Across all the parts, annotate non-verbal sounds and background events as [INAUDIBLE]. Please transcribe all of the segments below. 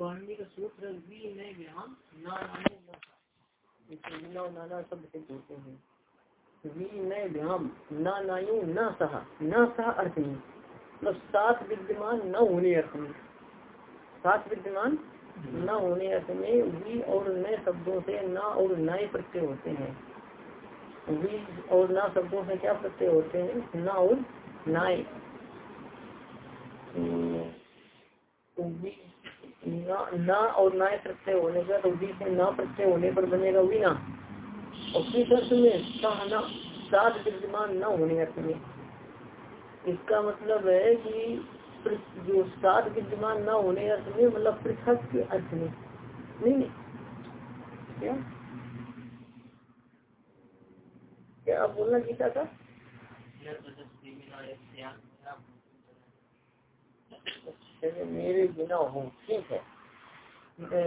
पाणनी का सूत्र नाना शब्द से हैं। नायु न सह। न सह अर्थ नहीं। मतलब सात विद्यमान न होने अर्थ में। सात विद्यमान न होने अर्थ में वी और नए शब्दों से न और नए प्रत्यय होते हैं। वी और ना शब्दों से क्या प्रत्यय होते हैं? न और नाय ना और नाय प्रत्यय होने का तो वी से ना प्रत्यय होने पर बनेगा वीना और किस अर्थ में सात विद्यमान न होने अर्थ में इसका मतलब है कि जो सात विद्यमान न होने अर्थ में मतलब पृथक के अर्थ में। नहीं क्या? क्या आप बोलना गीता का? मेरे बिना हो ठीक है?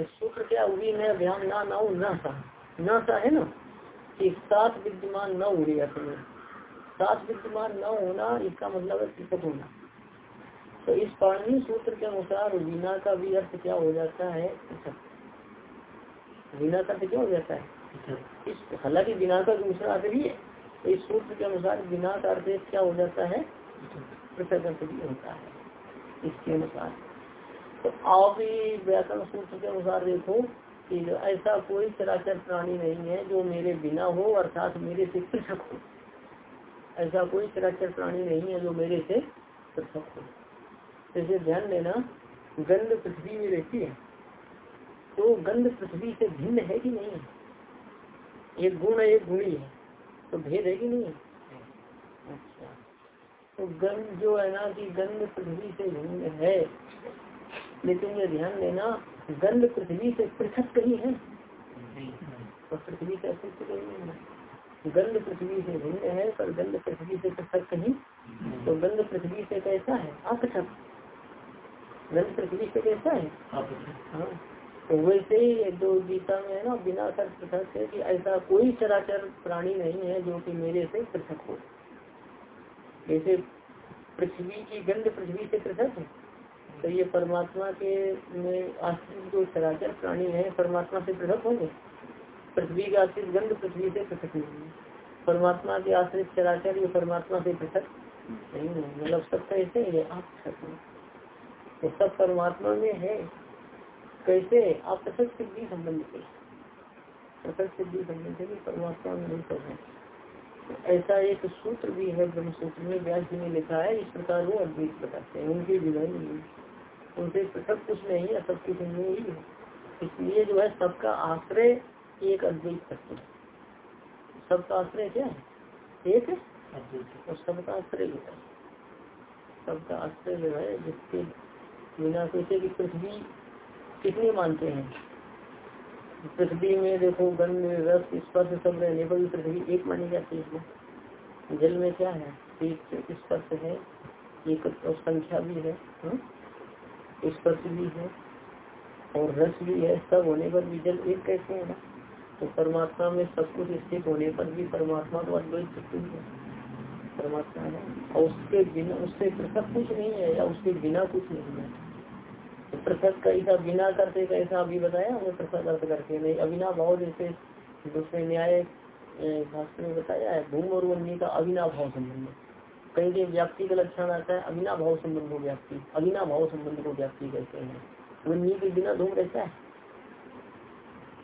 सूत्र क्या हुई मैं ध्यान ना ना न सा न सा है ना? कि सात विद्यमान न हो अर्थ में सात विद्यमान न होना इसका मतलब है पृथक होना। तो इस पाणी सूत्र के अनुसार वीणा का भी अर्थ क्या हो जाता है? वीणा का अर्थ क्या हो जाता है? इस हालाँकि बिना का दूसरा अर्थ भी है। तो इस सूत्र के अनुसार बिना का अर्थ क्या हो जाता है? पृथक अर्थ भी होता है। इसके अनुसार। तो आप व्याकरण सूत्र के अनुसार देखो कि ऐसा कोई चराचर प्राणी नहीं है जो मेरे बिना हो, अर्थात मेरे से पृथक हो। ऐसा कोई चराचर प्राणी नहीं है जो मेरे से पृथक हो। जैसे ध्यान देना, गंध पृथ्वी में रहती है। तो गंध पृथ्वी से भिन्न है कि नहीं? है एक गुण है, एक गुणी है। तो भेद है कि नहीं? है अच्छा। तो गंध जो है ना कि गंध पृथ्वी से भिन्न है। लेकिन ये ध्यान देना गंध पृथ्वी से पृथक कहीं है? तो पृथ्वी से अस्तित्व कहीं है। गंध पृथ्वी से भिन्न है पर गंध पृथ्वी से पृथक कहीं? तो गंध पृथ्वी से कैसा है? अपृथक। गंध पृथ्वी से कैसा है? हाँ। तो वैसे ही जो गीता में है ना बिना कर पृथक है कि ऐसा कोई चराचर प्राणी नहीं है जो कि मेरे से पृथक हो। जैसे पृथ्वी की गंध पृथ्वी से पृथक है। तो ये परमात्मा के में आश्रित जो चराचर प्राणी है, परमात्मा से पृथक होंगे। पृथ्वी का आश्रित गंध पृथ्वी से पृथक नहीं परमात्मा के आश्रित चराचर ये परमात्मा से पृथक नहीं है। मतलब सब कैसे है आप पृथक तो सब परमात्मा में है। कैसे? आप पृथक सिद्धि संबंध के पृथक सिद्धि संबंध से परमात्मा में नहीं सब है। तो ऐसा एक सूत्र भी है ब्रह्म सूत्र में व्यास जी ने लिखा है, इस प्रकार वो अद्वैत बताते हैं, उनकी विनय नहीं उनसे पृथक कुछ नहीं है, सब कुछ नहीं ही इसलिए जो है, सबका आश्रय एक अद्वैत सत्य सबका आश्रय क्या है? एक और सबका आश्रय है, सबका आश्रय जो है, जिसके बिना कैसे की पृथ्वी कितने मानते हैं पृथ्वी में देखो गंध रस, स्पर्श सब रहने पर भी पृथ्वी एक मानी जाती है इसमें। जल में क्या है? एक स्पर्श है, एक संख्या भी है हाँ? स्पर्श भी है और रस भी है, सब होने पर भी जल एक कैसे है ना? तो परमात्मा में सब कुछ स्थित होने पर भी परमात्मा तो अद्वैत शक्ति है परमात्मा है। और उसके बिना, उससे पृथक कुछ नहीं है या उसके बिना कुछ नहीं है। पृथक कैसा बिना करते कैसा अभी बताया हमें पृथक अर्थ करके नहीं। अविना भाव जैसे दूसरे न्याय भाषण में बताया है, भूम और वन्य का अविना भाव संबंध। कहीं कहीं व्याप्ति का लक्षण आता है अविना भाव संबंध को व्याप्ति अविना भाव संबंध को व्याप्ति कहते हैं। वन्य के बिना धूम रहता है।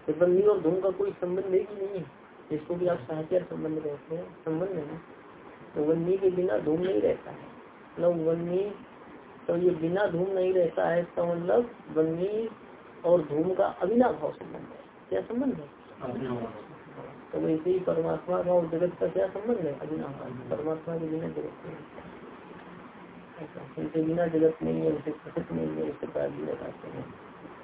तो बंदी और धूम का कोई संबंध है कि नहीं है? जिसको भी आप साहचर्य संबंध कहते हैं, संबंध है तो वन्नी के बिना धूम नहीं रहता है। मतलब वन्नी तो ये बिना धूम नहीं रहता है इसका मतलब वन्नी और धूम का अविनाभाव संबंध है। क्या संबंध है? तो वैसे ही परमात्मा का और जगत का क्या संबंध है? अविनाभाव परमात्मा के बिना जगत नहीं उनके बिना जगत नहीं है उसे प्रसिद्ध नहीं है इस प्रकार भी बताते हैं।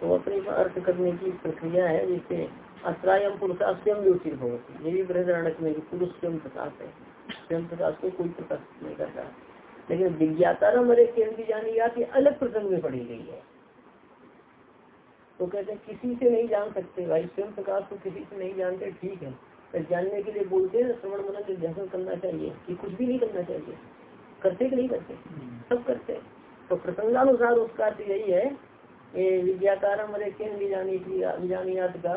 तो अपने अर्थ करने की प्रक्रिया है जैसे अत्रायम पुरुषा स्वयं योचित भवती ये भी बृहदारण्य में पुरुष स्वयं प्रकाश है। स्वयं प्रकाश को कोई प्रकाश नहीं करता। लेकिन विज्ञाता मेरे केंद्र जानी या अलग प्रसंग में पढ़ी गई है। तो कहते हैं, किसी से नहीं जान सकते भाई, स्वयं प्रकाश को किसी से नहीं जानते, ठीक है। तो जानने के लिए बोलते हैं, श्रवण मनन निर्ध्यासन करना चाहिए, कि कुछ भी नहीं करना चाहिए। करते कि नहीं करते? सब करते। तो प्रसंगानुसार उसका अर्थ यही है विद्याकारम विजानियात का,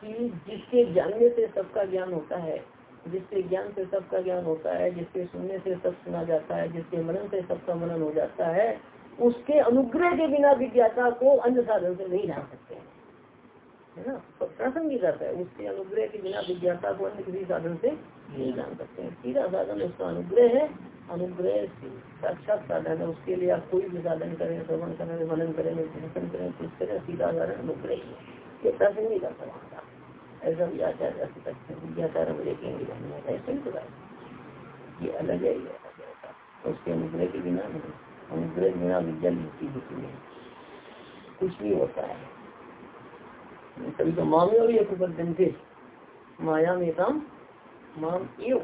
कि जिसके जानने से सबका ज्ञान होता है जिसके ज्ञान से सबका ज्ञान होता है, जिसके सुनने से सब सुना जाता है, जिसके मनन से सबका मनन हो जाता है, उसके अनुग्रह के बिना विज्ञाता को अन्य साधन से नहीं जान सकते है। ना? तो है उसके अनुग्रह के बिना विज्ञाता को अन्य किसी साधन से नहीं जान सकते हैं। सीधा साधन उसका अनुग्रह है, अनुग्रह साक्षात साधन है। उसके लिए आप कोई भी साधन करें, श्रवण करें, मनन करें चिंतन करें, कुछ करें, सीधा साधन, अनुग्रह ही है। ये प्रासंगिक वहाँ ऐसा भी आचार्य अर्थ करते हैं विद्याचार में देखेंगे ऐसे ही तो ये अलग है, ये उसके अनुग्रह के बिना नहीं, अनुग्रह बिना विद्या लिखती होती है कुछ भी होता है। कभी तो मामे और ये थे। माया में काम, माम एव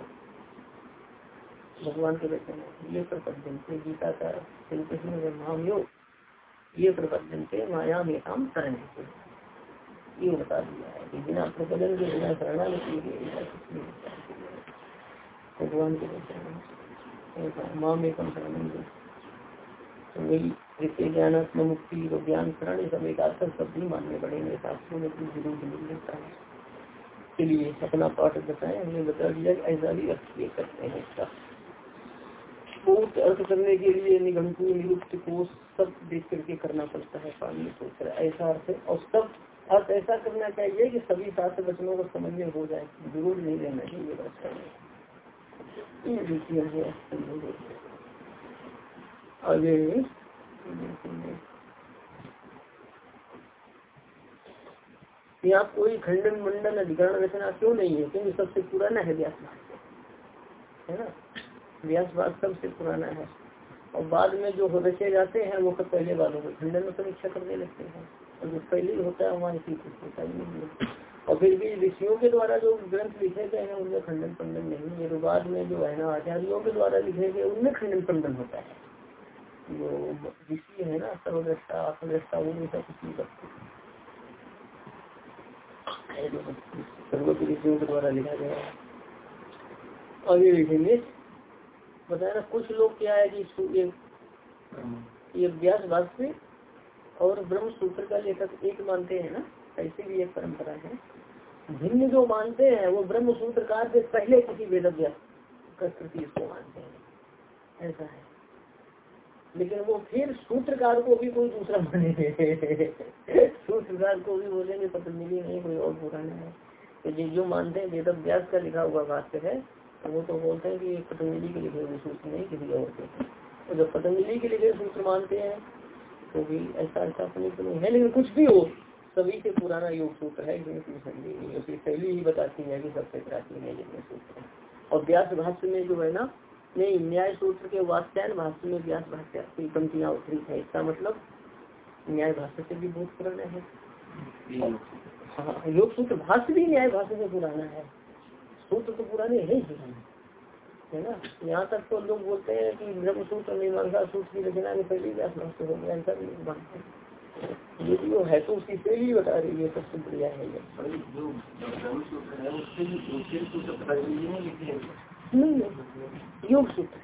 भगवान के वचन है ये प्रबंधन थे, गीता का श्री कृष्ण माम यो ये प्रबंधन थे, माया में काम शरण ये बता दिया है कि बिना प्रबंधन के, बिना शरणा नहीं की भगवान के माँ में कम शरण तो मुक्ति और ज्ञान शरण सब एक आर्थक शब्द ही मानने पड़ेंगे। शास्त्रों में कुछ ज़रूर नहीं मिलता है। इसलिए अपना पाठ बताए। हमने बता दिया ऐसा भी अर्थ किए करते हैं इसका। बहुत अर्थ करने के लिए निगंटू निरुक्त को सब देख करके करना पड़ता है। पानी रहा ऐसा अर्थ और सब अर्थ ऐसा करना चाहिए कि सभी शास्त्र वचनों को समझ में हो जाए। ज़रूर नहीं रहना चाहिए आगे। यहाँ कोई खंडन मंडन अधिकरण रचना क्यों नहीं है? क्योंकि सबसे पुराना है व्यास है ना? व्यास भाग सबसे पुराना है। और बाद में जो रचे जाते हैं, वो सब पहले वालों को खंडन में समीक्षा करने लगते हैं। पहले ही होता है ही नहीं और फिर भी ऋषियों के द्वारा जो ग्रंथ लिखे गए हैं, उनमें खंडन पंडन नहीं है। बाद में जो है ना, आचार्यों के द्वारा लिखे गए, उनमें खंडन पंडन होता है। जो ऋषि है ना सर्वदृष्टा आत्मदृष्टा वो ऐसा कुछ नहीं करते ऋषियों के द्वारा लिखा गया है। ये लिखेंगे बताया ना, कुछ लोग क्या है कि ये व्यास और ब्रह्म सूत्र का लेखक एक मानते हैं ना, ऐसी भी एक परंपरा है। भिन्न जो मानते हैं, वो ब्रह्म सूत्रकार से पहले किसी वेद व्यास कृति इसको मानते हैं। ऐसा है। लेकिन वो फिर सूत्रकार को भी कोई दूसरा मानेंगे [LAUGHS] सूत्रकार को भी बोलेंगे पतंजलि नहीं कोई और पुराना है। तो जो जो मानते हैं वेद व्यास का लिखा हुआ भाष्य है तो वो तो बोलते हैं कि पतंजलि के लिखे हुए सूत्र नहीं, किसी और के। तो जब पतंजलि के लिखे सूत्र मानते हैं तो भी ऐसा ऐसा अपने नहीं है लेकिन कुछ भी हो सभी से पुराना योग सूत्र है इसमें कोई संदेह नहीं उसकी शैली ही बताती है कि सबसे प्राचीन है जितने सूत्र और व्यास भाष्य में जो है ना नहीं न्याय सूत्र के वास्त्यान भाष्य में व्यास भाष्य की पंक्तियाँ उतरी है। इसका मतलब न्याय भाष्य से भी बहुत पुराना है। हाँ योग सूत्र भाष्य भी न्याय भाष्य से पुराना है। सूत्र तो पुराने है ही। है ना? यहाँ तक तो लोग बोलते हैं कि ब्रह्म सूत्र मीमांसा सूत्र की रचना में पहले व्यास भाष्य हो गया ऐसा भी मानते हैं ये वो है तो उसकी शैली बता रही है सबसे बढ़िया है। ये नहीं? योग सूत्र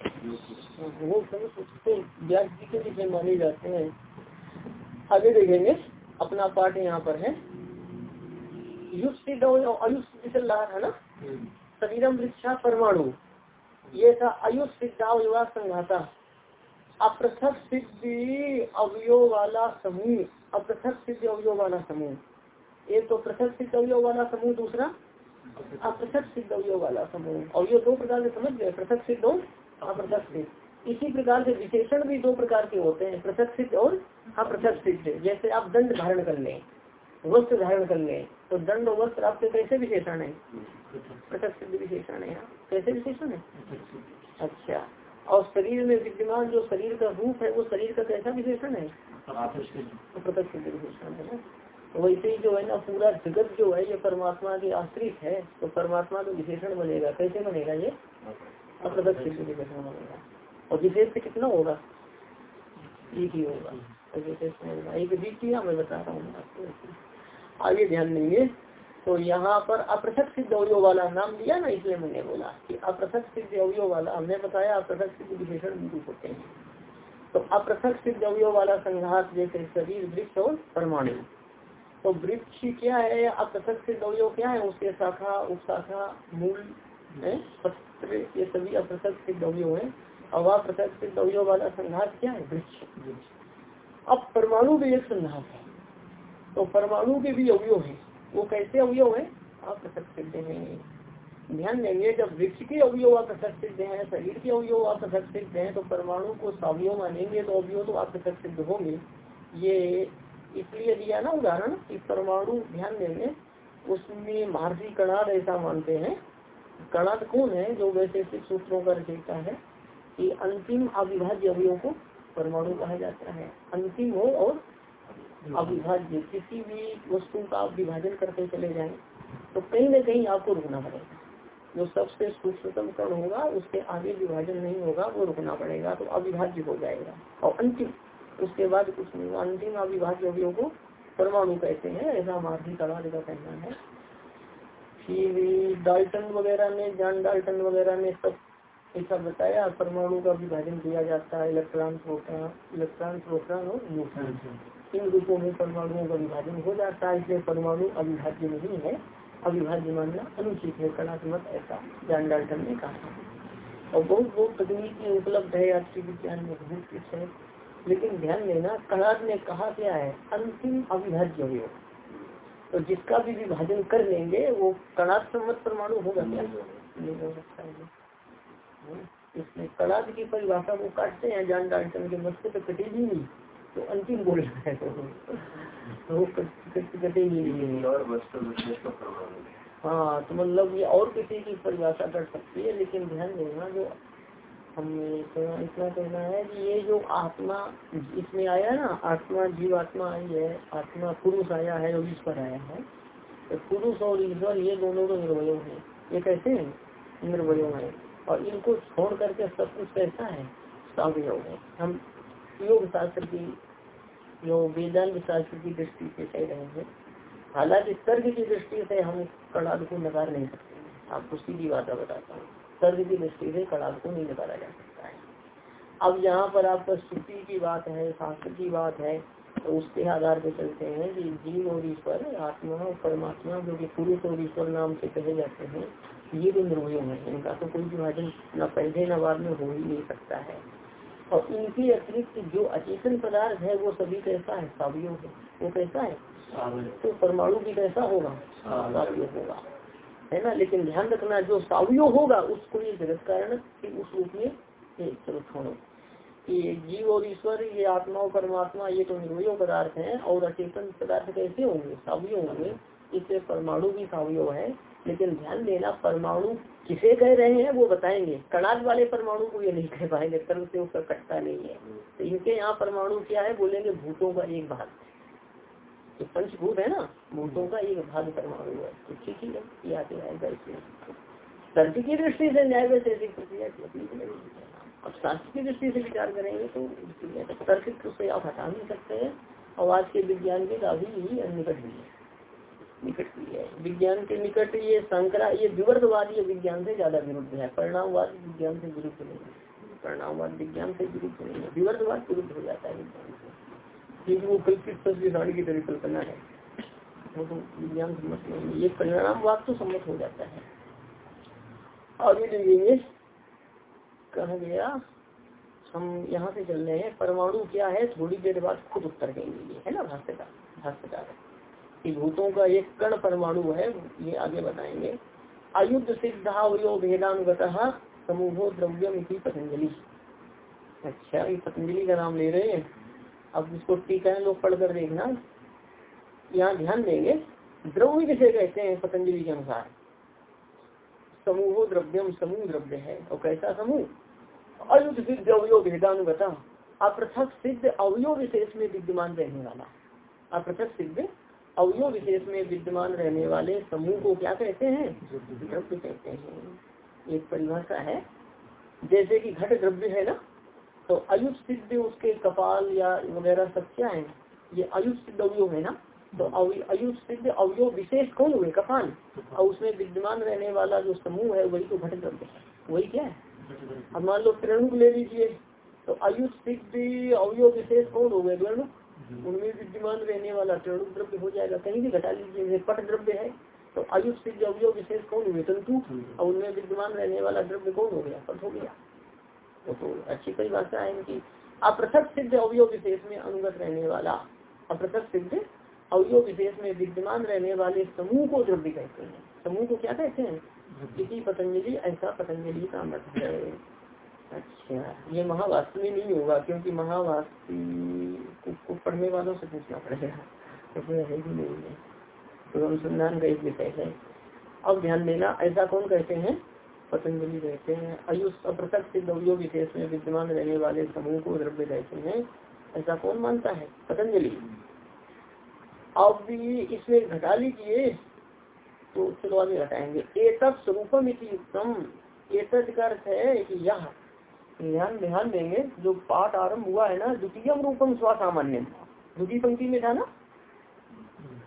वो सूत्र व्यास जी के लिखे माने जाते हैं। आगे देखेंगे अपना पाठ यहाँ पर है। युग सिद्ध अयुष चल रहा है ना? शरीरम वृक्षा परमाणु। ये था अयुष सिद्धावयवा संघाता अप्रथक सिद्धि अवयव वाला समूह, अप्रथक सिद्ध अवयव वाला समूह। एक तो पृथक सिद्ध अवयव वाला समूह, दूसरा? अपृथक सिद्ध अवयोग वाला समूह। और ये दो प्रकार से समझ गए पृथक सिद्ध और अपृथक सिद्ध। इसी प्रकार से विशेषण भी दो प्रकार के होते हैं पृथक सिद्ध और अपृथक सिद्ध। जैसे आप दंड धारण कर लें। वस्त्र धारण कर लें तो दंड वस्त्र आपके कैसे विशेषण है? पृथक सिद्ध विशेषण है कैसे विशेषण है? अच्छा। और शरीर में विद्यमान जो शरीर का रूप है, वो शरीर का कैसा विशेषण है? पृथक सिद्ध विशेषण है ना। वैसे ही जो है ना, पूरा जगत जो है, ये परमात्मा के आश्रित है तो परमात्मा का विशेषण बनेगा। कैसे बनेगा ये? अप्रदक सिद्ध विशेषण बनेगा। और विशेष से कितना होगा? एक ही होगा। तो एक बीच किया मैं बता रहा हूँ आपको। आगे ध्यान देंगे। तो यहाँ पर अप्रथक सिद्ध अवयो वाला नाम दिया ना, इसलिए मैंने बोला कि अप्रथक सिद्ध अवयो वाला, हमने बताया अप्रथक सिद्ध विशेषण भी होते हैं। तो अपृथक सिद्ध अवयव वाला संघात जैसे शरीर, वृक्ष और परमाणु। तो वृक्ष क्या है अपृथक सिद्ध अवयव क्या है, उसके शाखा, उपशाखा, मूल पत्र, ये सभी अपृथक सिद्ध अवयव है। और अपृथक सिद्ध अवयव वाला संघात क्या है, वृक्ष। अब परमाणु भी एक संघात है। तो परमाणु के भी अवयव है। वो कैसे अवयव है? अपृथक सिद्ध है। ध्यान देंगे, जब वृक्ष के अवयव अपृथक सिद्ध है, शरीर के अवयव अपृथक सिद्ध है तो परमाणु को सवयव मानेंगे तो अवयव तो अपृथक सिद्ध होंगे। ये इसलिए दिया ना उदाहरण कि परमाणु, ध्यान देंगे, उसमें महर्षि कणाद ऐसा मानते हैं। कणाद कौन है जो वैसे सूत्रों का रचयिता है? कि अंतिम अविभाज्य अवयव को परमाणु कहा जाता है। अंतिम हो और अविभाज्य किसी भी वस्तु का आप विभाजन करते चले जाए तो कहीं न कहीं आपको रुकना पड़ेगा। जो सबसे सूक्ष्मतम कण होगा, उसके आगे विभाजन नहीं होगा, वो रुकना पड़ेगा तो अविभाज्य हो जाएगा। और अंतिम, उसके बाद कुछ नहीं अंतिम अविभाज्य को परमाणु कहते हैं, ऐसा मार्गी कलाद का कहना है। फिर डाल्टन वगैरह ने जान डाल्टन वगैरह ने सब ऐसा बताया परमाणु का विभाजन किया जाता है इलेक्ट्रॉन इलेक्ट्रॉन प्रोटॉन और न्यूट्रॉन इन रूपों में परमाणुओं का विभाजन हो जाता है, इसलिए परमाणु अविभाज्य नहीं है। अविभाज्य मानना अनुचित है, कलात्मक ऐसा जान डाल्टन ने कहा और बहुत बहुत तकनीकी उपलब्ध है के विज्ञान में बहुत कुछ है। लेकिन ध्यान देना कणाद ने कहा क्या है? अंतिम अविभाज्य हो तो जिसका भी विभाजन कर लेंगे, वो सम्मत परमाणु होगा क्या? नहीं हो सकता है। इसमें कणाद की परिभाषा को काटते हैं जान डाल्टन के मस्ते तो कटी भी नहीं तो अंतिम बोल रहा है। तो कटेगी नहीं हाँ। तो मतलब ये और किसी की परिभाषा कर सकती है लेकिन ध्यान देना जो हमें इतना कहना है कि ये जो आत्मा इसमें आया ना आत्मा जीव आत्मा आई है आत्मा पुरुष आया है और ईश्वर आया है तो पुरुष और ईश्वर ये दोनों तो निर्वय है। ये कैसे है? निर्वय है। और इनको छोड़ करके सब कुछ कैसा है सवयव है। हम योग शास्त्र की जो वेदांत शास्त्र की दृष्टि से कह रहे हैं। हालाँकि तर्क की दृष्टि से हम कड़ाद को नकार नहीं सकते आपको सीधी बात बताता हूँ। तर्क की दृष्टि से कड़ाद को नहीं नकारा जा सकता है। अब यहाँ पर आपका श्रुति की बात है, शास्त्र की बात है तो उसके आधार पर चलते हैं कि जीव और ईश्वर, आत्मा और परमात्मा, जो कि पुरुष और ईश्वर नाम से कहे जाते हैं ये भी निर्वय है इनका तो कोई विभाजन न पहले न बाद में हो ही नहीं सकता है। और इनके अतिरिक्त जो अचेतन पदार्थ है वो सभी कैसा है? सावियो है। वो कैसा है? तो परमाणु भी कैसा होगा? सावियो होगा। है ना? लेकिन ध्यान रखना जो सावियो होगा उसको ये जगत कारण उस रूप में चलो छोड़ो। ये जीव और ईश्वर ये आत्मा और परमात्मा ये तो निर्वय पदार्थ हैं और अचेतन पदार्थ कैसे होंगे? सावियो होंगे। इससे परमाणु भी सावियो है। लेकिन ध्यान देना, परमाणु किसे कह रहे हैं वो बताएँगे। कणाद वाले परमाणु को ये नहीं कह पाएँगे कर्म से उसका कटता नहीं है। तो इनके यहाँ परमाणु क्या है? बोलेंगे भूतों का एक भाग। तो पंचभूत है ना? भूतों का एक भाग परमाणु है। तो ठीक ही है, ये आएगा इसमें। तर्क की दृष्टि से न्याय वैसे प्रक्रिया अब शास्त्र की दृष्टि से विचार करेंगे तो तर्क से आप हटा नहीं सकते हैं। और आज के विज्ञान के काफ़ी निकट भी है। निकट भी है। विज्ञान के निकट ये शंकरा ये विवर्तवाद ये विज्ञान से ज़्यादा विरुद्ध है। परिणामवाद विज्ञान से विरुद्ध नहीं है। परिणामवाद विज्ञान से विरुद्ध नहीं है। विवर्तवाद विरुद्ध हो जाता है विज्ञान से। क्योंकि वो कल्पित तस्वीर की तरह कल्पना है, वो तो विज्ञान सम्मत नहीं है। ये परिणामवाद तो सम्मत हो जाता है। आगे देखेंगे कहा गया, हम यहाँ से चल रहे हैं। परमाणु क्या है? थोड़ी देर बाद खुद उत्तर देंगे। है ना भाष्यकार भाष्यकार। कि भूतों का एक कण परमाणु है, ये आगे बताएँगे। अयुद्ध सिद्धावयो भेदानुगत समूहो द्रव्यम इसी पतंजलि। अच्छा ये पतंजलि का नाम ले रहे हैं। अब इसको टीका लोग पढ़कर देखना। यहाँ ध्यान देंगे, द्रव्य किसे कहते हैं पतंजलि के अनुसार? समूहो द्रव्यम समूह द्रव्य है, और कैसा समूह? अयुद्ध सिद्ध अवयो भेदानुगता। अपृथक सिद्ध अवयो विशेष में विद्यमान रहने वाला। अपृथक सिद्ध अवयव विशेष में विद्यमान रहने वाले समूह को क्या कहते हैं? द्रव्य कहते हैं। एक परिभाषा है। जैसे कि घट द्रव्य है ना तो अयुष सिद्ध उसके कपाल या वगैरह सब क्या है? ये आयुष सिद्ध अवयव है ना तो आयुष सिद्ध अवयव विशेष कौन हुए? कपाल। और उसमें विद्यमान रहने वाला जो समूह है, वही तो घट द्रव्य है। वही क्या है? अब मान लो त्रिणुक ले लीजिए तो आयुष सिद्ध अवयव विशेष कौन हो गए? उनमें विद्यमान रहने वाला त्रणुक द्रव्य हो जाएगा। कहीं भी घटा लीजिए पट द्रव्य है तो आयुष सिद्ध अवयव विशेष कौन हुए तंतु और उनमें विद्यमान रहने वाला द्रव्य कौन हो गया? पट हो गया। तो, तो अच्छी परिभाषा है इनकी। अप्रथक सिद्ध अवयव विशेष में अनुगत रहने वाला अप्रथक सिद्ध अवयव विशेष में विद्यमान रहने वाले समूह को द्रव्य कहते हैं। समूह को क्या कहते हैं? किसी पतंजलि ऐसा पतंजलि का मत है। अच्छा। ये महावास्तु में नहीं होगा, क्योंकि महावास्तु को पढ़ने वालों से पूछना पड़ेगा। तो है ही नहीं है। तो अनुसंधान का एक विषय है। अब ध्यान देना, ऐसा कौन कहते हैं? पतंजलि कहते हैं। आयुष अप्रत्यक्ष सिद्ध अवयोग विशेष में विद्यमान रहने वाले समूह को द्रव्य कहते हैं। ऐसा कौन मानता है? पतंजलि। अब इसमें घटा लीजिए तो चलो आगे घटाएँगे। एक स्वरूपम उत्तम एक अर्थ है कि यह ध्यान ध्यान देंगे, जो पाठ आरंभ हुआ है ना, द्वितीय रूपम स्वासामान्य द्वितीय पंक्ति में था ना?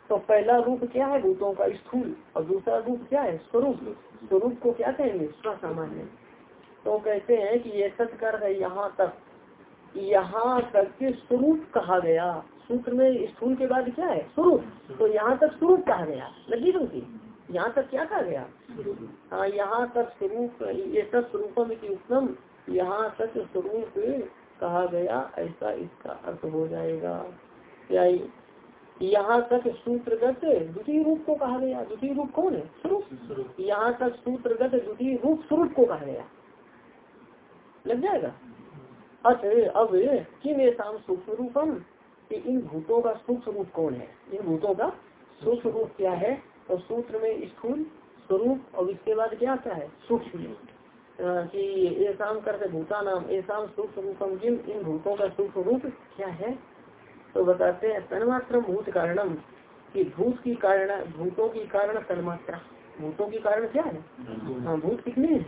तो पहला रूप क्या है? भूतों का स्थूल। और दूसरा रूप क्या है? स्वरूप। स्वरूप को क्या कहेंगे? स्वसामान्य तो कहते हैं कि ये सत्कर है यहाँ तक। यहाँ तक के स्वरूप कहा गया। सूत्र में स्थूल के बाद क्या है? स्वरूप। तो यहाँ तक स्वरूप कहा गया। लगी पंक्ति? यहाँ तक क्या कहा गया? हाँ यहाँ तक स्वरूप, ये सब स्वरूपम उत्तम यहाँ तक स्वरूप कहा गया ऐसा इसका अर्थ हो जाएगा। क्या यहाँ तक सूत्रगत द्वितीय रूप को कहा गया। द्वितीय रूप कौन है? स्वरूप। यहाँ तक सूत्रगत द्वितीय रूप स्वरूप को कहा गया। लग जाएगा? अच्छा अब किम ऐसा सूक्ष्म रूपम कि इन भूतों का सूक्ष्म रूप कौन है? इन भूतों का सूक्ष्म रूप क्या है? और सूत्र में स्थूल स्वरूप और इसके बाद क्या आता है? सूक्ष्म कि ऐसा करते भूता नाम ऐसा सूक्ष्म रूपम जिन, इन भूतों का सूक्ष्म रूप क्या है? तो बताते हैं, तन्मात्र भूत कारणम, कि भूत की कारण, भूतों की कारण तन्मात्रा। भूतों की कारण क्या है? हाँ भूत कितनी है?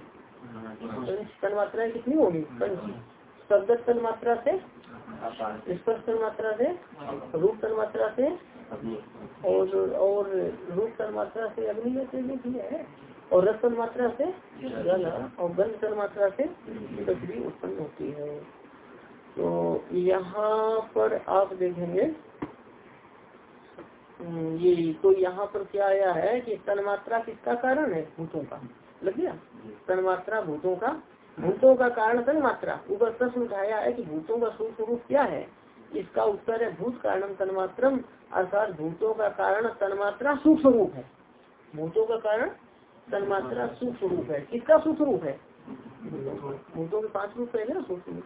तन्मात्रा कितनी होगी? शब्द तन्मात्रा से? स्पर्श तन्मात्रा से? रूप तन्मात्रा से? और और रूप तन्मात्रा से अग्नि में है। और रस तन्मात्रा से जल और गंध तन्मात्रा से पृथ्वी उत्पन्न होती है। तो यहाँ पर आप देखेंगे हम्म, ये तो यहाँ पर क्या आया है कि तन्मात्रा किसका कारण है? भूतों का। लग गया? तन्मात्रा भूतों का। भूतों का कारण तन्मात्रा ऊपर प्रश्न उठाया है कि भूतों का सूक्ष्म रूप क्या है? इसका उत्तर है भूत कारण तन्मात्रम अर्थात भूतों का कारण तन्मात्रा सूक्ष्म रूप है। भूतों का कारण तन्मात्रा सूक्ष्म रूप है। किसका सूक्ष्म रूप है? भूतों के पाँच रूप है ना सूक्ष्म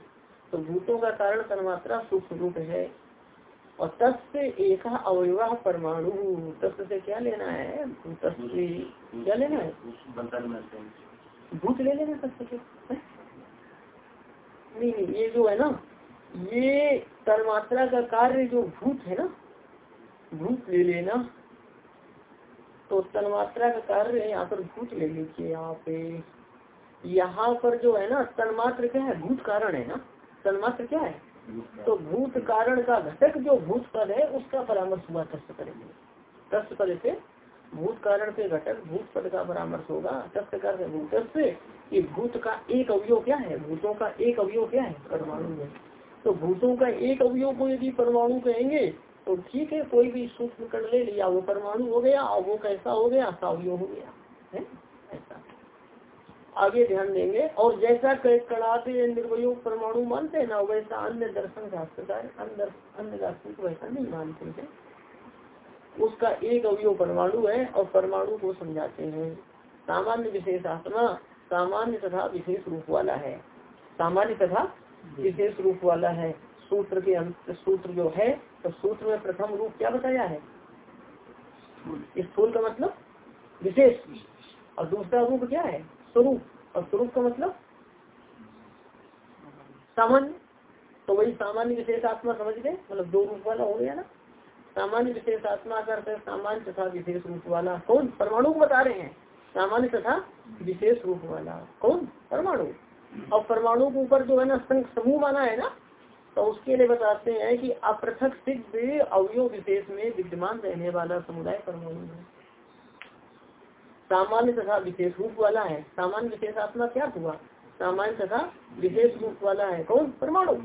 तो भूतों का कारण तन्मात्रा सूक्ष्म रूप है। और तत्व एक अवयवा परमाणु। तत्व से क्या लेना है? तत्व क्या लेना है? भूत ले लेना तत्व से। नहीं नहीं, ये जो है ना, ये तन्मात्रा का कार्य जो भूत है ना, भूत ले लेना। तो तन्मात्रा का कार्य यहाँ पर भूत ले लीजिए यहाँ पे। यहाँ पर जो है ना तन्मात्र क्या है? भूत कारण है ना? तन्मात्र क्या है? तो भूत कारण का घटक जो भूत पद है उसका परामर्श हुआ तस्त करेंगे तस्त पद से भूत कारण के घटक भूत पद का परामर्श होगा तस्त कर भूत। से कि भूत का एक अवयव क्या है? भूतों का एक अवयव क्या है? परमाणु में तो भूतों का एक अवयव को यदि परमाणु कहेंगे तो ठीक है कोई भी सूक्ष्म कर ले लिया वो परमाणु हो गया और वो कैसा हो गया सावयव हो गया है? ऐसा। आगे ध्यान देंगे और जैसा कड़ाते निर्वयोग परमाणु मानते हैं ना वैसा अन्य दर्शन शास्त्रकार अन्य दार्शनिक वैसा नहीं मानते हैं। उसका एक अवयव परमाणु है और परमाणु को समझाते हैं। सामान्य विशेष आत्मा सामान्य तथा विशेष रूप वाला है। सामान्य तथा विशेष रूप वाला है। सूत्र के अंत सूत्र जो है तो सूत्र में प्रथम रूप क्या बताया है? स्थूल का मतलब विशेष। और दूसरा रूप क्या है? स्वरूप। और स्वरूप का मतलब सामान्य। तो वही सामान्य विशेष आत्मा समझ गए? मतलब दो रूप वाला हो गया ना? सामान्य विशेष आत्मा करते सामान्य तथा विशेष रूप वाला। कौन? परमाणु को बता रहे हैं। सामान्य तथा विशेष रूप वाला। कौन? परमाणु। और परमाणु के ऊपर जो है ना संघ समूह माना है ना तो उसके लिए बताते हैं कि अपृथक सिद्ध अवयव विशेष में विद्यमान रहने वाला समुदाय परमाणु है। सामान्य तथा विशेष रूप वाला है। सामान्य विशेष आत्मा क्या हुआ? सामान्य तथा विशेष रूप वाला है। कौन? परमाणु।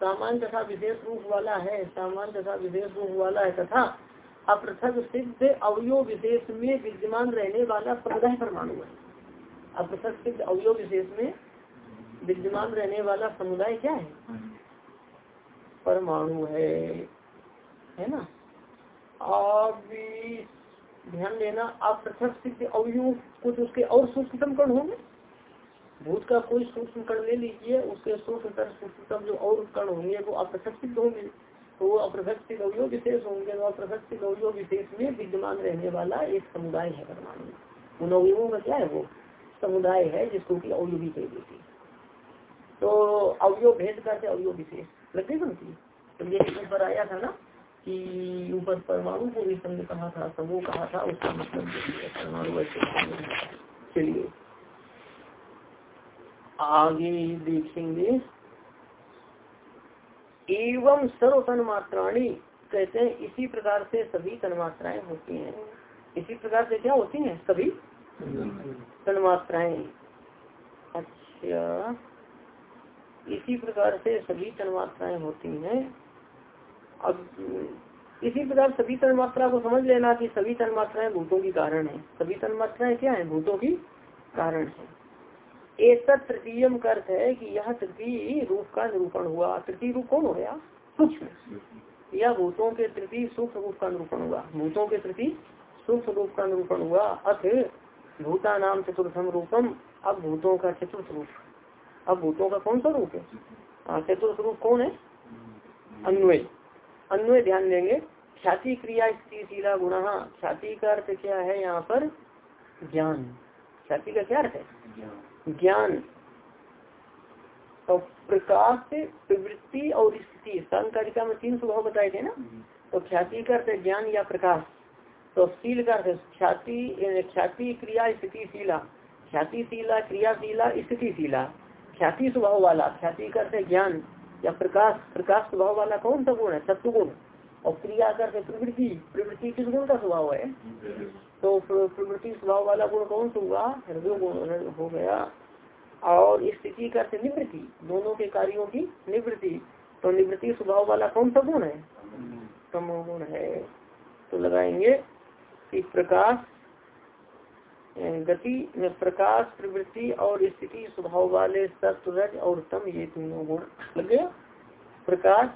सामान्य तथा विशेष रूप वाला है। सामान्य तथा विशेष रूप वाला है तथा अपृथक सिद्ध अवयो विशेष में विद्यमान रहने वाला समुदाय परमाणु है। अपृथक सिद्ध अवयो विशेष में विद्यमान रहने वाला समुदाय क्या है? परमाणु है। है ना? अब ध्यान देना, आप पृथक सिद्ध अवयु कुछ उसके और सूक्ष्मतम कण होंगे, भूत का कोई सूक्ष्म कण ले लीजिए, उसके सूक्ष्मतम सूक्ष्मतम जो और कण होंगे, वो अपृथक सिद्ध होंगे। तो वो अपृथक सिद्ध अवयव विशेष होंगे तो अपृथक सिद्ध अवयव विशेष में विद्यमान रहने वाला एक समुदाय है परमाणु। उन अवयवों का क्या है वो? समुदाय है जिसको की अवयवी कह देती तो अवयव भेद करते अवयव विशेष। लगती बनती तो ये ऊपर आया था ना कि ऊपर परमाणु को भी संघ कहा था समूह कहा था उसका मतलब परमाणु चलिए। आगे देखेंगे। एवं सर्व तन मात्राणी कहते हैं इसी प्रकार से सभी तन्मात्राएँ होती हैं। इसी प्रकार से क्या होती हैं? सभी तन्मात्राएँ अच्छा। इसी प्रकार से सभी तन्मात्राएँ होती हैं। अब, इसी प्रकार सभी तन्मात्रा को समझ लेना कि सभी तन्मात्राएँ भूतों की कारण है। सभी तन्मात्राएँ क्या है? भूतों की कारण है। एक तृतीय अर्थ है कि यह तृतीय रूप का निरूपण हुआ। तृतीय रूप कौन हो गया सूक्ष्म। या भूतों के तृतीय सूक्ष्म रूप का निरूपण हुआ। भूतों के तृतीय सूक्ष्म रूप का निरूपण हुआ। अथ भूता नाम चतुर्थम रूपम अब भूतों का चतुर्थ रूप। अब भूतों का कौन सा रूप है? हाँ, चतुर्थ रूप कौन है? अन्वय। अन्वय ध्यान देंगे। ख्याति क्रिया स्थितिशीला गुण। ख्याति का अर्थ क्या है यहाँ पर? ज्ञान। ख्याति का क्या अर्थ है? ज्ञान। तो प्रकाश प्रवृत्ति और स्थिति। संकारिका में तीन स्वभाव बताए थे ना? तो ख्याति का अर्थ ज्ञान या प्रकाश। तो शील का अर्थ ख्याति ख्याति क्रिया स्थितिशीला ख्यातिशीला क्रियाशीला स्थितिशीला ख्याति स्वभाव वाला, ख्याति का अर्थ ज्ञान या प्रकाश प्रकाश स्वभाव वाला कौन सा गुण है? सत्व गुण और क्रिया कर प्रवृत्ति प्रवृत्ति किस गुण का स्वभाव है? तो प्रवृत्ति स्वभाव वाला गुण कौन सा हुआ? हृदय गुण हो गया। और स्थिति करते निवृत्ति, दोनों के कार्यों की निवृत्ति। तो निवृत्ति स्वभाव वाला कौन सा गुण है? तमो गुण है। तो लगाएँगे कि प्रकाश गति में प्रकाश, प्रवृत्ति और स्थिति, स्वभाव वाले सत्व और तम ये तीनों गुण लग गया प्रकाश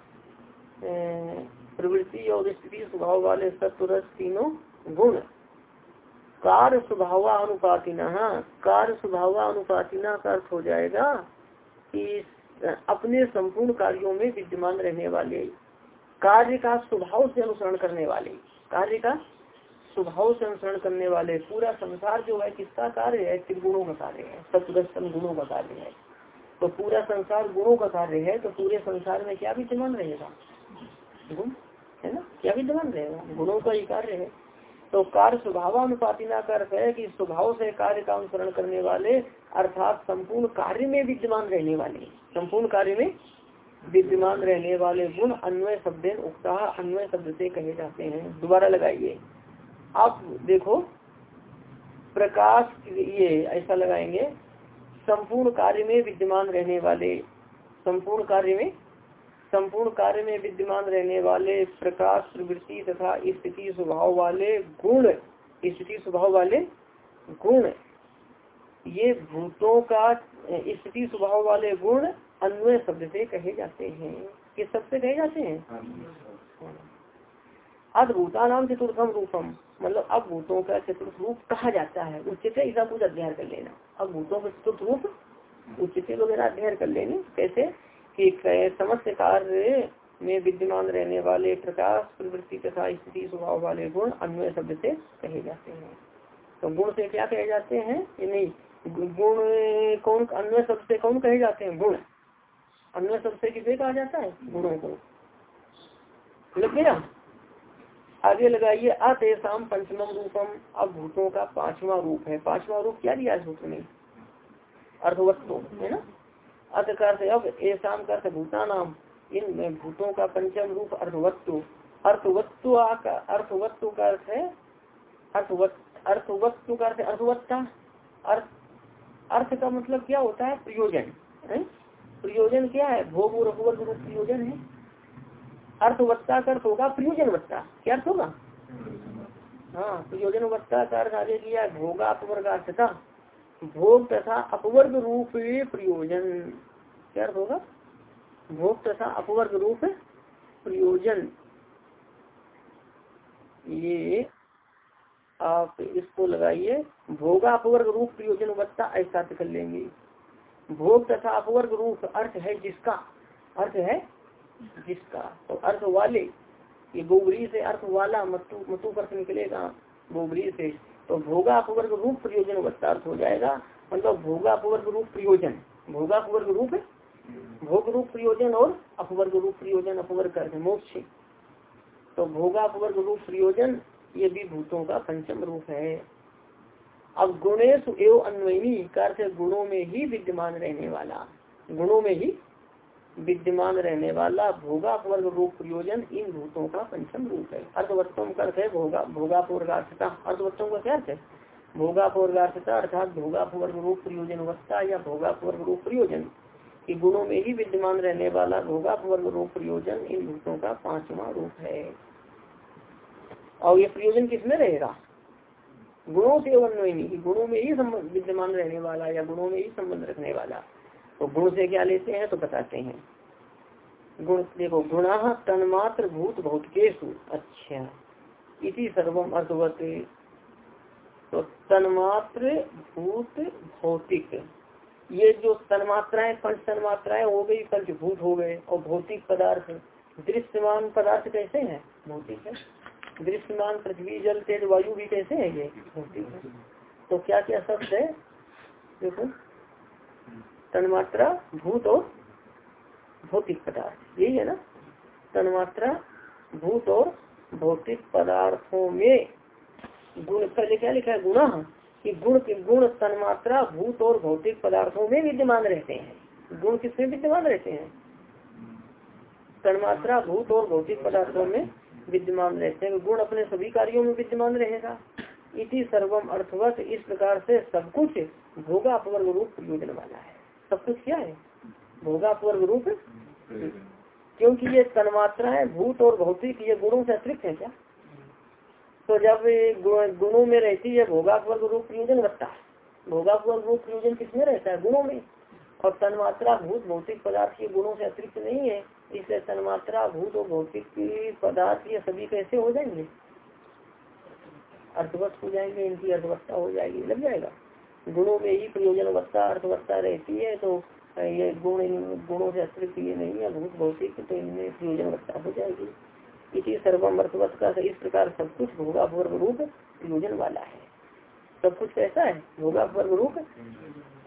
प्रवृत्ति और स्थिति, स्वभाव वाले सत्व तीनों गुण। कार्य स्वभाव अनुपातिना कार्य स्वभाव अनुपातिना का अर्थ हो जाएगा कि अपने संपूर्ण कार्यों में विद्यमान रहने वाले, कार्य का स्वभाव से अनुसरण करने वाले, कार्य का स्वभाव से अनुसरण करने वाले, पूरा संसार जो है किसका कार्य है? त्रिगुणों का कार्य है सप्तम गुणों का कार्य है। तो पूरा संसार गुणों का कार्य है तो पूरे संसार में क्या विद्यमान रहेगा? गुण, है ना? क्या विद्यमान रहेगा? गुणों का ही कार्य है। तो कार्य स्वभावानुपातिना का अर्थ है कि स्वभाव से कार्य का अनुसरण करने वाले, अर्थात संपूर्ण कार्य में विद्यमान रहने वाले, संपूर्ण कार्य में विद्यमान रहने वाले गुण अन्वय शब्द उक्ता अन्वय शब्द से कहे जाते हैं। दोबारा लगाइए। आप देखो, प्रकाश ये ऐसा लगाएँगे, संपूर्ण कार्य में विद्यमान रहने वाले, संपूर्ण कार्य में, संपूर्ण कार्य में विद्यमान रहने वाले प्रकाश, प्रवृत्ति तथा स्थिति, स्वभाव वाले गुण, स्थिति, स्वभाव वाले गुण। ये भूतों का, स्थिति, स्वभाव वाले गुण अन्वय शब्द से कहे जाते हैं। किस शब्द से कहे जाते हैं? अद्भुता नाम चतुर्थम रूपम मतलब अब भूतों का चतुर्थ रूप कहा जाता है। उचित ऐसा कुछ अध्ययन कर लेना। अब भूतों का चतुर्थ रूप उचित वगैरह अध्ययन कर लेने। कैसे? कि समस्त कार्य में विद्यमान रहने वाले प्रकाश, प्रवृत्ति तथा स्थिति, स्वभाव वाले गुण अन्वय शब्द से कहे जाते हैं। तो गुण से क्या कहे जाते हैं? नहीं, गुण कौन, अन्वय शब्द से कौन कहे जाते हैं? गुण। अन्वय शब्द से किसे कहा जाता है? गुणों को। लग गया? आगे लगाइए अतम पंचम रूपम अब भूतों का पांचवा रूप है। पांचवा रूप क्या दिया सूत्र में अर्धवत्व है ना? अर्थ कर अब ऐसा कर भूता नाम इन भूतों का पंचम रूप अर्धवत्व अर्थवत्व का अर्थवत्व का अर्थ है अर्थवत्व का अर्थ अर्थवत्ता अर्थ अर्थ का मतलब क्या होता है? प्रयोजन प्रयोजन क्या है? भोग और रूप प्रयोजन है। अर्थवत्ता का अर्थ होगा प्रयोजन वत्ता क्या अर्थ होगा? हाँ प्रयोजन वत्ता का अर्थ आगे किया भोगा अपवर्गार्थता भोग तथा अपवर्ग रूप प्रयोजन। क्या अर्थ होगा? भोग तथा अपवर्ग रूप प्रयोजन। ये आप इसको लगाइए भोगा अपवर्ग रूप प्रयोजन वत्ता ऐसा कर लेंगे। भोग तथा अपवर्ग रूप अर्थ है जिसका? अर्थ है जिसका? तो अर्थ वाले, ये गोबरी से अर्थ वाला मतु मतु अर्थ निकलेगा गोबरी से। तो भोगा अपवर्ग रूप प्रयोजन अर्थ हो जाएगा मतलब भोगा अपवर्ग रूप प्रयोजन। भोगा अपवर्ग रूप भोग रूप प्रयोजन और अपवर्ग रूप प्रयोजन, अपवर्ग अर्थ मोक्ष। तो भोगा अपवर्ग रूप प्रयोजन, ये भी भूतों का पंचम रूप है। अब गुणेश एवं अन्वयनी कर गुणों में ही विद्यमान रहने वाला। गुणों में ही विद्यमान रहने वाला भोगापवर्ग रूप प्रयोजन इन भूतों का पंचम रूप है। अर्थवत्तम का अर्थ है भोगा भोगापूर्गार्थता अर्थवत्तम का क्या अर्थ है? भोगापूर्गार्थता अर्थात भोगापूर्ग रूप प्रयोजन वत्ता या भोगापूर्ग रूप प्रयोजन। कि गुणों में ही विद्यमान रहने वाला भोगापूर्ग रूप प्रयोजन इन भूतों का पांचवा रूप है। और ये प्रयोजन किसमें रहेगा? गुणों से अन्वयनी गुणों में ही विद्यमान रहने वाला या गुणों में ही संबंध रखने वाला। तो गुण से क्या लेते हैं तो बताते हैं। गुण, देखो, गुणा तन्मात्र भूत भूत भौतिकेशु अच्छा। इसी सर्वम अर्थवत तो तन्मात्र भूत भौतिक। ये जो तन्मात्राएँ, पंच तन्मात्राएँ हो गई पंचभूत हो गए, और भौतिक पदार्थ, दृश्यमान पदार्थ कैसे हैं? भौतिक है। दृश्यमान पृथ्वी, जल, तेज, वायु भी कैसे है ये? भौतिक है। तो क्या क्या शब्द है? देखो। तन्मात्रा भूत और भौतिक पदार्थ। यही है ना? तन्मात्रा भूत और भौतिक पदार्थों में गुण पहले क्या लिखा है? गुणा कि गुण के गुण तन्मात्रा भूत और भौतिक पदार्थों में विद्यमान रहते हैं। गुण किसमें विद्यमान रहते हैं? तन्मात्रा भूत और भौतिक पदार्थों में विद्यमान रहते हैं। गुण अपने सभी कार्यों में विद्यमान रहेगा। इसी सर्वम अर्थवत। इस प्रकार से सब कुछ भोगा अपवर्ग रूप प्रयोजन वाला है। सब कुछ क्या है? भोगा रूप क्योंकि ये तन्मात्रा है भूत और भौतिक ये गुणों से अतिरिक्त है क्या? तो जब गुणों में रहती है भोगात्वर्ग रूप प्रयोजन है। भोगात्वर्ग रूप प्रयोजन किसमें रहता है? गुणों में। और तन्मात्रा भूत भौतिक पदार्थ के गुणों से अतिरिक्त नहीं है इसलिए तन्मात्रा भूत और भौतिक पदार्थ ये सभी कैसे हो जाएँगे? अर्थवत हो जाएँगे इनकी अर्थवत्ता हो जाएगी लग जाएगा। गुणों में ही प्रयोजनवत्ता अर्थवत्ता रहती है तो ये गुण गुणों से अतिरिक्त ये नहीं है भूत भौतिक तो इनमें प्रयोजनवत्ता हो जाएगी। इसी सर्वम अर्थवत इस प्रकार सब कुछ भोगापूर्व रूप प्रयोजन वाला है। सब कुछ कैसा है? भोगापूर्व रूप?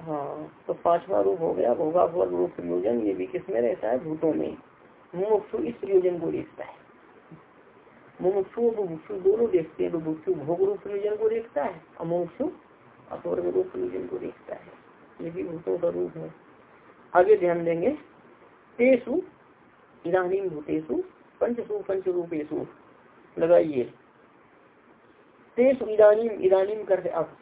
हाँ तो पांचवा रूप हो गया भोगापूर्व रूप प्रयोजन। ये भी किसमें रहता है? भूतों में। मुमुक्षु इस प्रयोजन को देखता है। मुमुक्षु और मुमुक्षु दोनों देखते हैं तो भोग रूप प्रयोजन को देखता है, और मुमुक्षु अपवर्ग रूप प्रयोजन को देखता है। ये भी भूतों का रूप है। आगे ध्यान देंगे। तेसु इधानी भूतेशु पंचसु पंच रूपेशु लगाइए। तेसु इधानी इधानी करते अब।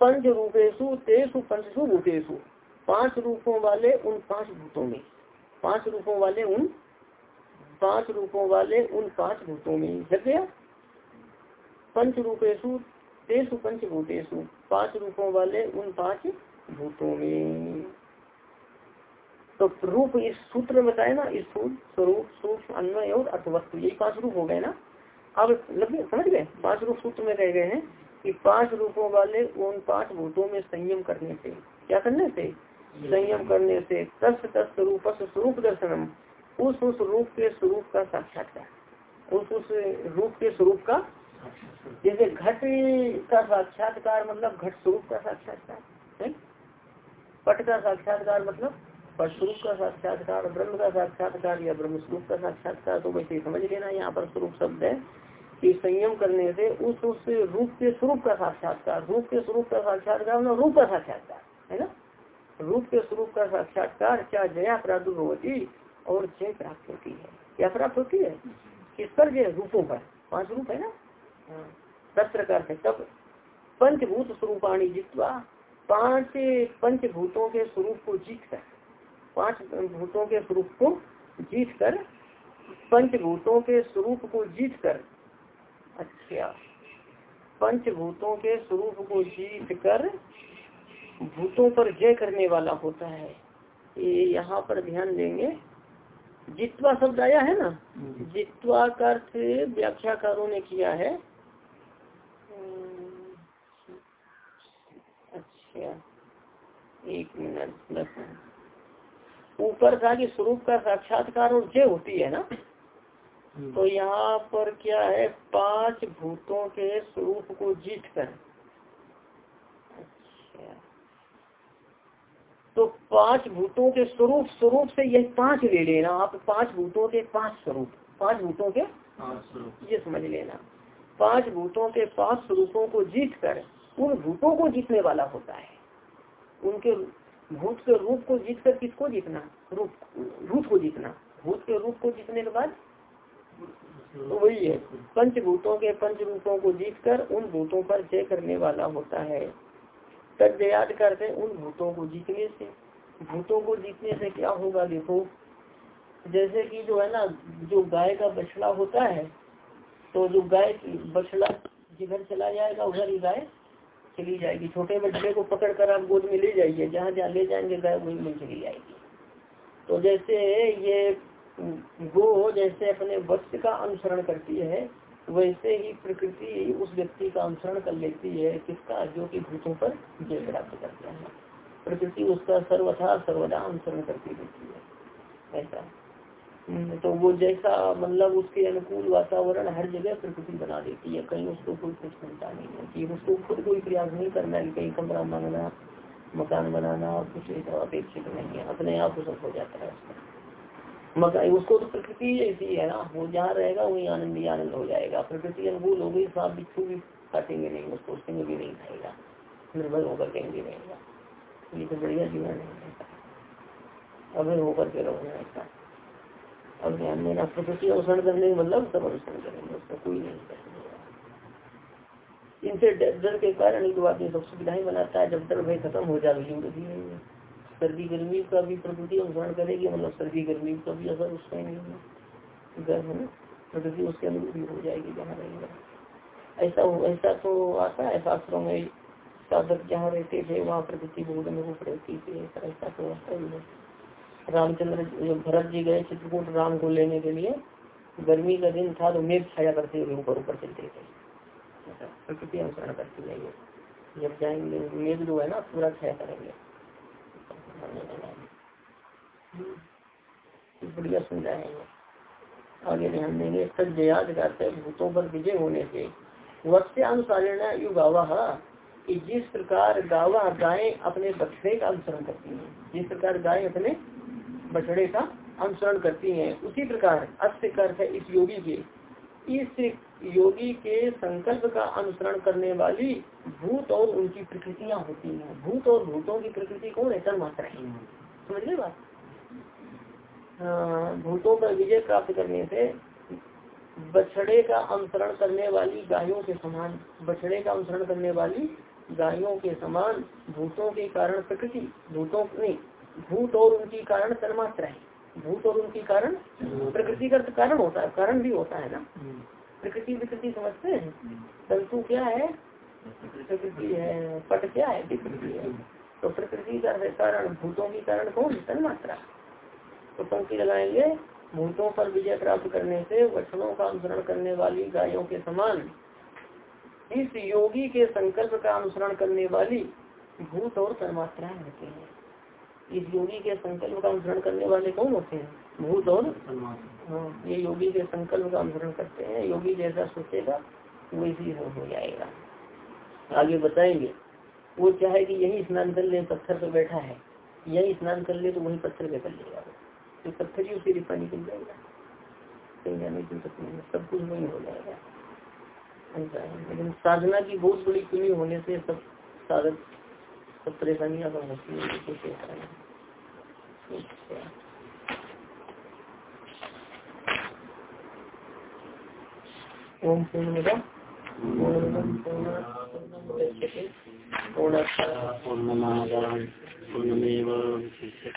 पंच रूपेशु तेसु, पंचसु भूतेशु पाँच रूपों वाले उन पाँच भूतों में। पाँच रूपों वाले उन, पाँच रूपों वाले उन पाँच भूतों में। लग गया? पंच रूपेशु तेसु भूतेशु पाँच रूपों वाले उन पाँच भूतों में। तो रूप इस सूत्र में बताए ना इस स्वरूप सूक्ष्म अन्वय और अर्थवस्तु यही पाँच रूप हो गए ना। अब लग समझ गए? पाँच रूप सूत्र में रह गए हैं कि पाँच रूपों वाले उन पाँच भूतों में संयम करने से क्या करने से? संयम करने से। तस् तस् रूप स्वरूप दर्शनम उस उस रूप के स्वरूप का साक्षात्कार उस उस रूप के स्वरूप का जैसे घट का साक्षात्कार मतलब घट स्वरूप का साक्षात्कार पट का साक्षात्कार मतलब पट स्वरूप का साक्षात्कार, ब्रह्म का साक्षात्कार या ब्रह्म स्वरूप का साक्षात्कार तो वैसे समझ लेना यहाँ पर स्वरूप शब्द है कि संयम करने से उस उस रूप के स्वरूप का साक्षात्कार, रूप के स्वरूप का साक्षात्कार मतलब रूप का साक्षात्कार, है ना? रूप के स्वरूप का साक्षात्कार क्या जया प्रादुर्भवती और जय प्राप्त होती है? क्या प्राप्त होती है? किस पर जय रूपों पर, पाँच रूप है ना? प्रकार से तब पंचभूत स्वरूपाणी जितवा पाँच पंचभूतों के स्वरूप को जीत कर पाँच भूतों के स्वरूप को जीत कर पंचभूतों के स्वरूप को जीत कर अच्छा पंचभूतों के स्वरूप को जीत कर भूतों पर जय करने वाला होता है। ये यहाँ पर ध्यान देंगे। जित्वा शब्द आया है ना? जित्वा का अर्थ व्याख्याकारों ने किया है। अच्छा एक मिनट ऊपर था कि स्वरूप का साक्षात्कार और जय होती है ना? तो यहाँ पर क्या है? पाँच भूतों के स्वरूप को जीत कर। अच्छा। तो पाँच भूतों के स्वरूप स्वरूप से यह पाँच ले लेना। आप पाँच भूतों के पाँच स्वरूप पाँच भूतों के ये समझ लेना। पाँच भूतों के पाँच स्वरूपों को जीत कर उन भूतों को जीतने वाला होता है। उनके भूत के रूप को जीत कर किसको जीतना? रूप भूत को जीतना। भूत के रूप को जीतने के बाद? वही है। पंचभूतों के पंच रूपों को जीत कर उन भूतों पर जय करने वाला होता है। तद याद करते उन भूतों को जीतने से। भूतों को जीतने से क्या होगा देखो? जैसे कि जो है ना, जो गाय का बछड़ा होता है तो जो गाय बछड़ा जिधर चला जाएगा, उधर ही गाय चली जाएगी। छोटे बछड़े को पकड़ कर आप गोद में ले जाइए। जहाँ जहाँ ले जाएँगे, गाय वही में चली जाएगी। तो जैसे ये गो जैसे अपने वत्स का अनुसरण करती है, वैसे ही प्रकृति उस व्यक्ति का अनुसरण कर लेती है, किसका? जो कि भूतों पर जय प्राप्त करता है। प्रकृति उसका सर्वथा सर्वदा अनुसरण करती रहती है। ऐसा। तो वो जैसा मतलब उसके अनुकूल वातावरण हर जगह प्रकृति बना देती है। कहीं उसको कोई कुछ मिलता नहीं है कि उसको खुद कोई प्रयास नहीं करना है कहीं कमरा मांगना, मकान बनाना और कुछ ऐसा अपेक्षित नहीं है। अपने आप सब हो जाता है उसका। मकान उसको तो प्रकृति ऐसी है ना। वो जहाँ रहेगा, वही आनंद ही आनंद हो जाएगा। प्रकृति अनुकूल हो गई सांप बिच्छू भी काटेंगे नहीं, उसको सिंह भी नहीं खाएगा। निर्भर होकर कहीं भी रहेगा। ये तो बढ़िया जीवन है। अगर होकर के रहो ऐसा अब ध्यान देना प्रकृति अनुसरण करने का मतलब सब अनुसरण करेंगे उसका कोई नहीं इनसे डर के कारण एक बात सब सुविधाएँ बनाता है, जब डर भय खत्म हो जाए ज़रूरत ही नहीं है। सर्दी गर्मी का भी प्रकृति अनुसरण करेगी मतलब सर्दी गर्मी का भी असर उसका ही नहीं है गर्म है प्रकृति उसके अनुरूप भी हो जाएगी, जहाँ रहेगा। ऐसा ऐसा तो आता है, शास्त्रों में, साधक जहाँ रहते थे, वहाँ प्रकृति बहुत अनुरूप रहती थी, ऐसा ऐसा तो आता ही है। रामचंद्र भरत जी गए चित्रकूट राम को लेने के लिए। गर्मी का दिन था तो मेघ छाया करते हुए ऊपर ऊपर चलते थे। प्रकृति अनुसरण करती है जब जाएँगे, मेघ जो है ना, पूरा छाया करेंगे। बढ़िया समझाएँगे आगे ध्यान देंगे। तक याद करते भूतों पर विजय होने से। वत्स्यानुसारेण यु गावा जिस प्रकार गावा गाय अपने बछड़े का अनुसरण करती है, जिस प्रकार गाय अपने बछड़े का अनुसरण करती हैं। उसी प्रकार अस्य अर्थ है इस योगी के। इस योगी के संकल्प का अनुसरण करने वाली भूत और उनकी प्रकृतियाँ होती हैं। भूत और भूतों की प्रकृति कौन है? तन मात्रा है। समझ गए बात? भूतों का विजय प्राप्त करने से बछड़े का अनुसरण करने वाली गायों के समान, बछड़े का अनुसरण करने वाली गायों के समान भूतों के कारण प्रकृति, भूतों नहीं भूत और उनकी कारण तन्मात्रा है। भूत और उनकी कारण प्रकृति का कारण होता है, कारण भी होता है ना? प्रकृति विकृति समझते हैं? तंतु क्या है? प्रकृति है, पट क्या है? विकृति है। तो प्रकृति का कारण, भूतों की कारण कौन? तन्मात्रा तो पंक्ति लगाएँगे, भूतों पर विजय प्राप्त करने से वचनों का अनुसरण करने वाली गायों के समान, इस योगी के संकल्प का अनुसरण करने वाली भूत और तन्मात्राएँ होती हैं। इस योगी के संकल्प का अनुसरण करने वाले कौन होते हैं? भूत और हाँ ये योगी के संकल्प का अनुसरण करते हैं। योगी जैसा सोचेगा वैसी हो जाएगा। आगे बताएँगे। वो चाहे कि यही स्नान कर ले पत्थर पर बैठा है। यही स्नान कर ले तो वही पत्थर पे कर लेगा तो पत्थर ही उसी रिपा निकल जाएगा। कहीं जाने की ज़रूरत नहीं सब कुछ वही हो जाएगा। लेकिन साधना की बहुत बड़ी कमी होने से सब साधक सब परेशानियाँ कम होती है कुछ ऐसा है। ओम पूर्ण पूर्ण पूर्णमादान पूर्णमेव